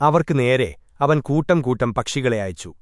അവർക്ക് നേരെ അവൻ കൂട്ടം കൂട്ടം പക്ഷികളെ അയച്ചു.